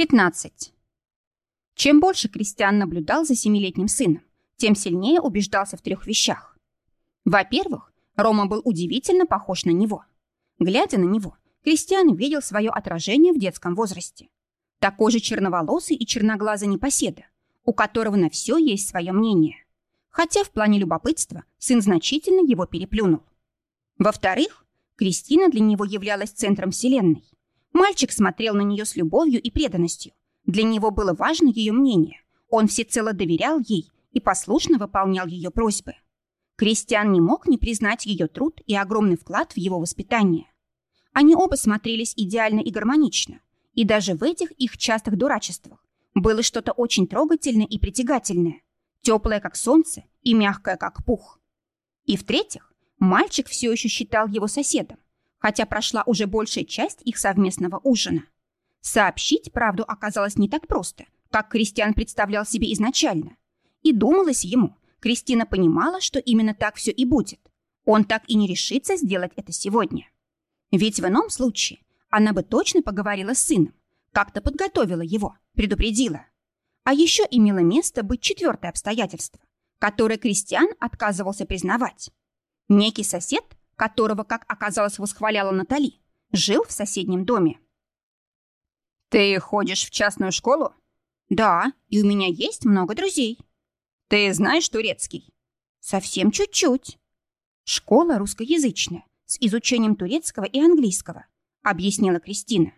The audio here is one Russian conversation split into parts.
15. Чем больше Кристиан наблюдал за семилетним сыном, тем сильнее убеждался в трех вещах. Во-первых, Рома был удивительно похож на него. Глядя на него, Кристиан видел свое отражение в детском возрасте. Такой же черноволосый и черноглазый непоседа, у которого на все есть свое мнение. Хотя в плане любопытства сын значительно его переплюнул. Во-вторых, Кристина для него являлась центром вселенной. Мальчик смотрел на нее с любовью и преданностью. Для него было важно ее мнение. Он всецело доверял ей и послушно выполнял ее просьбы. Кристиан не мог не признать ее труд и огромный вклад в его воспитание. Они оба смотрелись идеально и гармонично, и даже в этих их частых дурачествах было что-то очень трогательное и притягательное, теплое, как солнце, и мягкое, как пух. И в-третьих, мальчик все еще считал его соседом, хотя прошла уже большая часть их совместного ужина. Сообщить правду оказалось не так просто, как Кристиан представлял себе изначально. И думалось ему, Кристина понимала, что именно так все и будет. Он так и не решится сделать это сегодня. Ведь в ином случае она бы точно поговорила с сыном, как-то подготовила его, предупредила. А еще имело место быть четвертое обстоятельство, которое Кристиан отказывался признавать. Некий сосед, которого, как оказалось, восхваляла Натали, жил в соседнем доме. «Ты ходишь в частную школу?» «Да, и у меня есть много друзей». «Ты знаешь турецкий?» «Совсем чуть-чуть». «Школа русскоязычная, с изучением турецкого и английского», объяснила Кристина.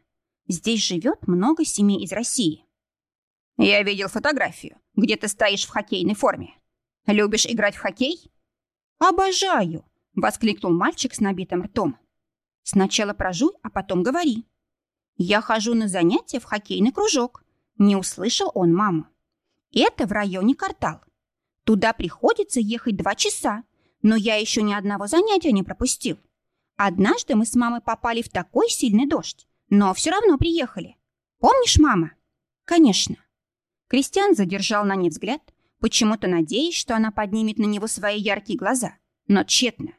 «Здесь живет много семей из России». «Я видел фотографию, где ты стоишь в хоккейной форме. Любишь играть в хоккей?» «Обожаю!» — воскликнул мальчик с набитым ртом. «Сначала прожуй, а потом говори». «Я хожу на занятия в хоккейный кружок», — не услышал он маму. «Это в районе квартал. Туда приходится ехать два часа, но я еще ни одного занятия не пропустил. Однажды мы с мамой попали в такой сильный дождь, но все равно приехали. Помнишь, мама? Конечно. Кристиан задержал на ней взгляд, почему-то надеясь, что она поднимет на него свои яркие глаза, но тщетно.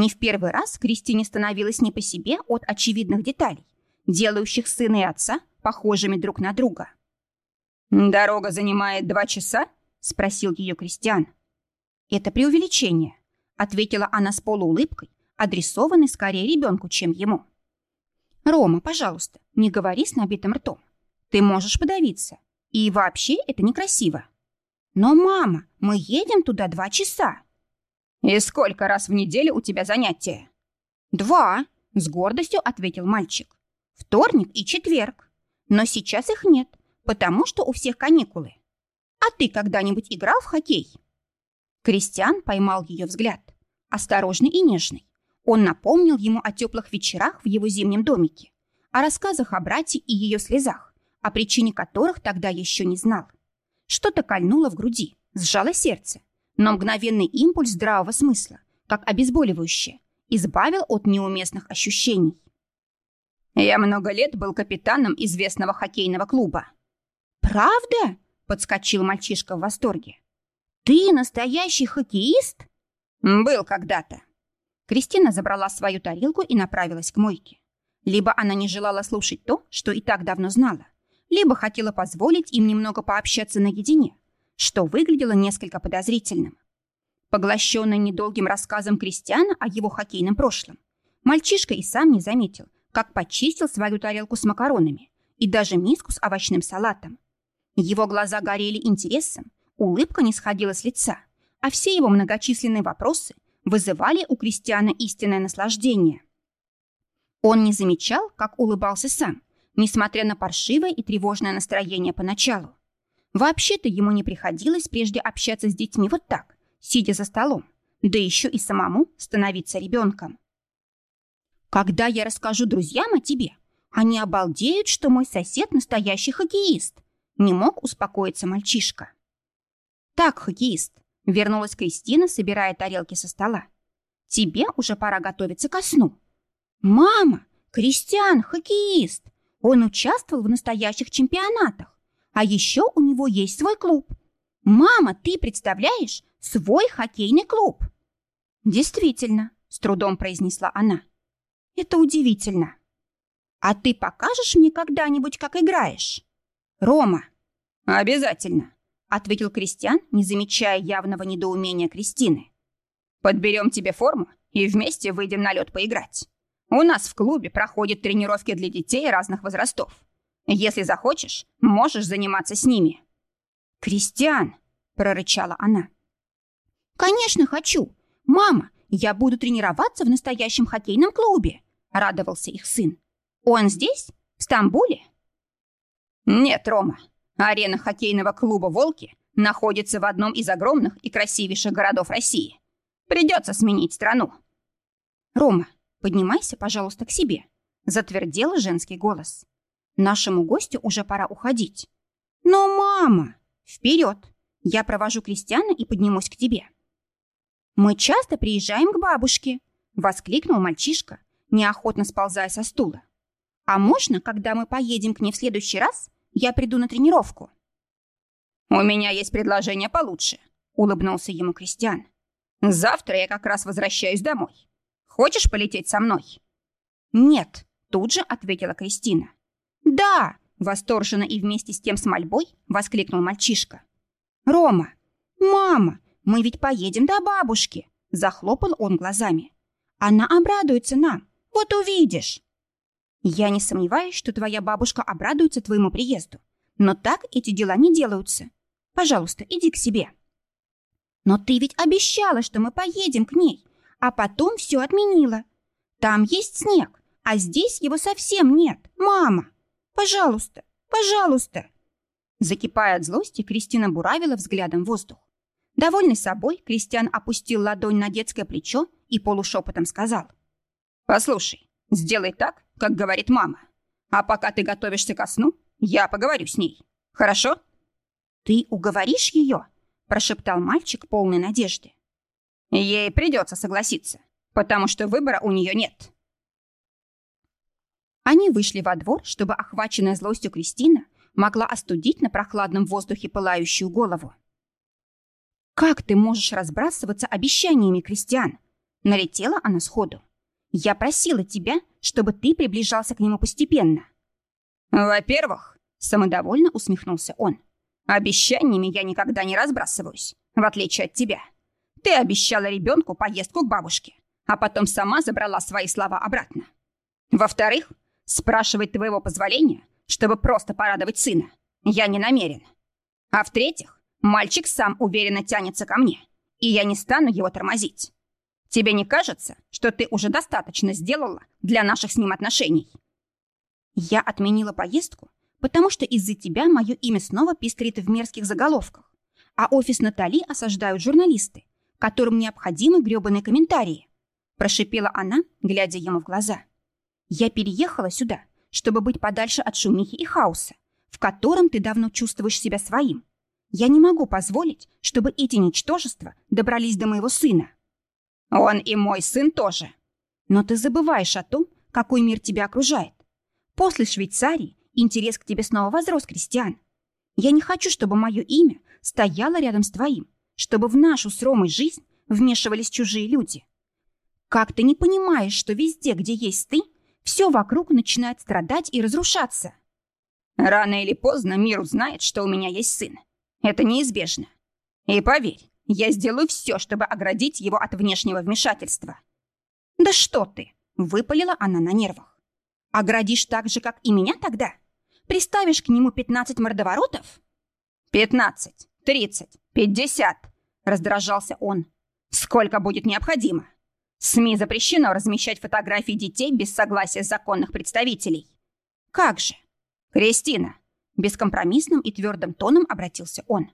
Не в первый раз Кристине становилось не по себе от очевидных деталей, делающих сына и отца похожими друг на друга. «Дорога занимает два часа?» — спросил ее Кристиан. «Это преувеличение», — ответила она с полуулыбкой, адресованной скорее ребенку, чем ему. «Рома, пожалуйста, не говори с набитым ртом. Ты можешь подавиться. И вообще это некрасиво». «Но, мама, мы едем туда два часа». «И сколько раз в неделю у тебя занятия?» «Два», — с гордостью ответил мальчик. «Вторник и четверг. Но сейчас их нет, потому что у всех каникулы. А ты когда-нибудь играл в хоккей?» Кристиан поймал ее взгляд. Осторожный и нежный. Он напомнил ему о теплых вечерах в его зимнем домике, о рассказах о брате и ее слезах, о причине которых тогда еще не знал. Что-то кольнуло в груди, сжало сердце, но мгновенный импульс здравого смысла, как обезболивающее, избавил от неуместных ощущений. «Я много лет был капитаном известного хоккейного клуба». «Правда?» Подскочил мальчишка в восторге. «Ты настоящий хоккеист?» «Был когда-то». Кристина забрала свою тарелку и направилась к мойке. Либо она не желала слушать то, что и так давно знала, либо хотела позволить им немного пообщаться наедине, что выглядело несколько подозрительным. Поглощенный недолгим рассказом Кристиана о его хоккейном прошлом, мальчишка и сам не заметил, как почистил свою тарелку с макаронами и даже миску с овощным салатом. Его глаза горели интересом, улыбка не сходила с лица, а все его многочисленные вопросы вызывали у Кристиана истинное наслаждение. Он не замечал, как улыбался сам, несмотря на паршивое и тревожное настроение поначалу. Вообще-то ему не приходилось прежде общаться с детьми вот так, сидя за столом, да еще и самому становиться ребенком. «Когда я расскажу друзьям о тебе, они обалдеют, что мой сосед настоящий хоккеист», не мог успокоиться мальчишка. «Так, хоккеист», — вернулась Кристина, собирая тарелки со стола. «Тебе уже пора готовиться ко сну». «Мама, Кристиан, хоккеист! Он участвовал в настоящих чемпионатах. А еще у него есть свой клуб. Мама, ты представляешь? Свой хоккейный клуб!» «Действительно», — с трудом произнесла она. «Это удивительно. А ты покажешь мне когда-нибудь, как играешь?» Рома. Обязательно, ответил Кристиан, не замечая явного недоумения Кристины. Подберем тебе форму и вместе выйдем на лед поиграть. У нас в клубе проходят тренировки для детей разных возрастов. Если захочешь, можешь заниматься с ними. Кристиан, прорычала она. Конечно, хочу. Мама, я буду тренироваться в настоящем хоккейном клубе, радовался их сын. Он здесь? В Стамбуле? Нет, Рома. Арена хоккейного клуба «Волки» находится в одном из огромных и красивейших городов России. Придется сменить страну. Рома, поднимайся, пожалуйста, к себе. Затвердел женский голос. Нашему гостю уже пора уходить. Но, мама, вперед! Я провожу Кристиана и поднимусь к тебе. Мы часто приезжаем к бабушке, воскликнул мальчишка, неохотно сползая со стула. А можно, когда мы поедем к ней в следующий раз, я приду на тренировку?» «У меня есть предложение получше», — улыбнулся ему Кристиан. «Завтра я как раз возвращаюсь домой. Хочешь полететь со мной?» «Нет», — тут же ответила Кристина. «Да!» — восторженно и вместе с тем с мольбой воскликнул мальчишка. «Рома! Мама! Мы ведь поедем до бабушки!» — захлопал он глазами. «Она обрадуется нам, вот увидишь!» Я не сомневаюсь, что твоя бабушка обрадуется твоему приезду. Но так эти дела не делаются. Пожалуйста, иди к себе. Но ты ведь обещала, что мы поедем к ней, а потом все отменила. Там есть снег, а здесь его совсем нет, мама. Пожалуйста, пожалуйста. Закипая от злости, Кристина буравила взглядом воздух. Довольный собой, Кристиан опустил ладонь на детское плечо и полушепотом сказал. «Послушай, сделай так, как говорит мама. А пока ты готовишься ко сну, я поговорю с ней. Хорошо?» «Ты уговоришь ее?» – прошептал мальчик полной надежды. «Ей придется согласиться, потому что выбора у нее нет». Они вышли во двор, чтобы охваченная злостью Кристина могла остудить на прохладном воздухе пылающую голову. «Как ты можешь разбрасываться обещаниями, Кристиан?» Налетела она сходу. «Я просила тебя, чтобы ты приближался к нему постепенно». «Во-первых», — самодовольно усмехнулся он, «обещаниями я никогда не разбрасываюсь, в отличие от тебя. Ты обещала ребенку поездку к бабушке, а потом сама забрала свои слова обратно. Во-вторых, спрашивать твоего позволения, чтобы просто порадовать сына, я не намерен. А в-третьих, мальчик сам уверенно тянется ко мне, и я не стану его тормозить. Тебе не кажется, что ты уже достаточно сделала для наших с ним отношений?» Я отменила поездку, потому что из-за тебя мое имя снова пестрит в мерзких заголовках, а офис Натали осаждают журналисты, которым необходимы грёбаные комментарии. Прошипела она, глядя ему в глаза. Я переехала сюда, чтобы быть подальше от шумихи и хаоса, в котором ты давно чувствуешь себя своим. Я не могу позволить, чтобы эти ничтожества добрались до моего сына. Он и мой сын тоже. Но ты забываешь о том, какой мир тебя окружает. После Швейцарии интерес к тебе снова возрос, Кристиан. Я не хочу, чтобы мое имя стояло рядом с твоим, чтобы в нашу с Ромой жизнь вмешивались чужие люди. Как ты не понимаешь, что везде, где есть ты, все вокруг начинает страдать и разрушаться? Рано или поздно мир узнает, что у меня есть сын. Это неизбежно. И поверь, я сделаю все, чтобы оградить его от внешнего вмешательства. Да что ты, выпалила она на нервах. Оградишь так же, как и меня тогда? Приставишь к нему пятнадцать мордоворотов? Пятнадцать, тридцать, пятьдесят, раздражался он. Сколько будет необходимо? СМИ запрещено размещать фотографии детей без согласия законных представителей. Как же? Кристина, бескомпромиссным и твердым тоном обратился он.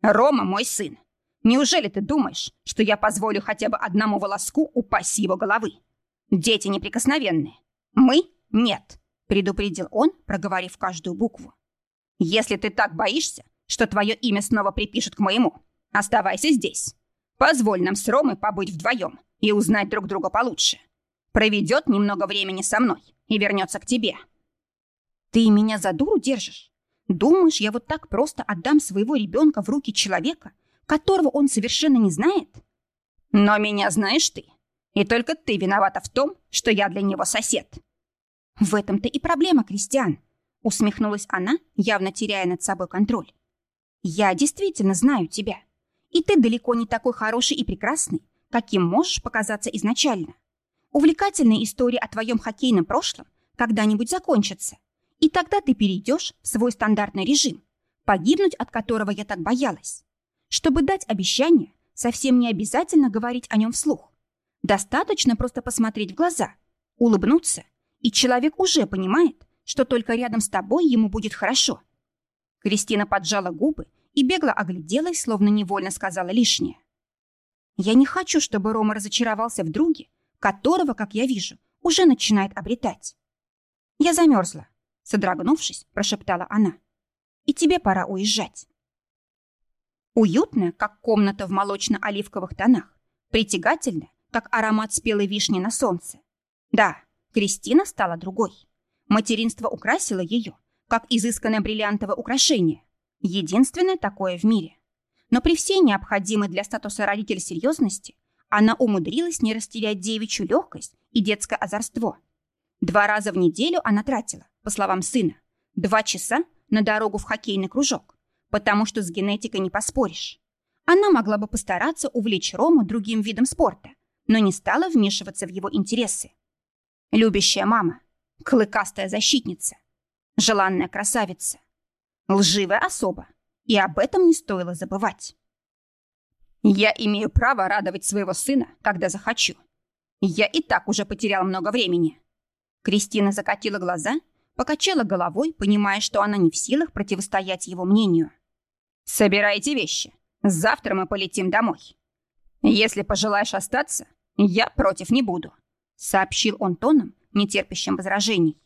Рома мой сын. Неужели ты думаешь, что я позволю хотя бы одному волоску упасть его головы? Дети неприкосновенные. Мы — нет, предупредил он, проговорив каждую букву. Если ты так боишься, что твое имя снова припишут к моему, оставайся здесь. Позволь нам с Ромой побыть вдвоем и узнать друг друга получше. Проведет немного времени со мной и вернется к тебе. Ты меня за дуру держишь? Думаешь, я вот так просто отдам своего ребенка в руки человека, которого он совершенно не знает? Но меня знаешь ты. И только ты виновата в том, что я для него сосед. В этом-то и проблема, Кристиан. Усмехнулась она, явно теряя над собой контроль. «Я действительно знаю тебя. И ты далеко не такой хороший и прекрасный, каким можешь показаться изначально. Увлекательные истории о твоем хоккейном прошлом когда-нибудь закончатся, и тогда ты перейдешь в свой стандартный режим, погибнуть от которого я так боялась. Чтобы дать обещание, совсем не обязательно говорить о нем вслух. Достаточно просто посмотреть в глаза, улыбнуться, и человек уже понимает, что только рядом с тобой ему будет хорошо. Кристина поджала губы и бегло огляделась, словно невольно сказала лишнее. Я не хочу, чтобы Рома разочаровался в друге, которого, как я вижу, уже начинает обретать. Я замерзла, содрогнувшись, прошептала она. И тебе пора уезжать. Уютная, как комната в молочно-оливковых тонах, притягательная, как аромат спелой вишни на солнце. Да, Кристина стала другой. Материнство украсило ее, как изысканное бриллиантовое украшение. Единственное такое в мире. Но при всей необходимой для статуса родителя серьезности она умудрилась не растерять девичью легкость и детское озорство. Два раза в неделю она тратила, по словам сына, два часа на дорогу в хоккейный кружок, потому что с генетикой не поспоришь. Она могла бы постараться увлечь Рому другим видом спорта, но не стала вмешиваться в его интересы. Любящая мама, клыкастая защитница, желанная красавица, лживая особа, и об этом не стоило забывать. Я имею право радовать своего сына, когда захочу. Я и так уже потерял много времени. Кристина закатила глаза, покачала головой, понимая, что она не в силах противостоять его мнению. «Собирайте вещи. Завтра мы полетим домой. Если пожелаешь остаться, я против не буду», сообщил он тоном, нетерпящим возражений.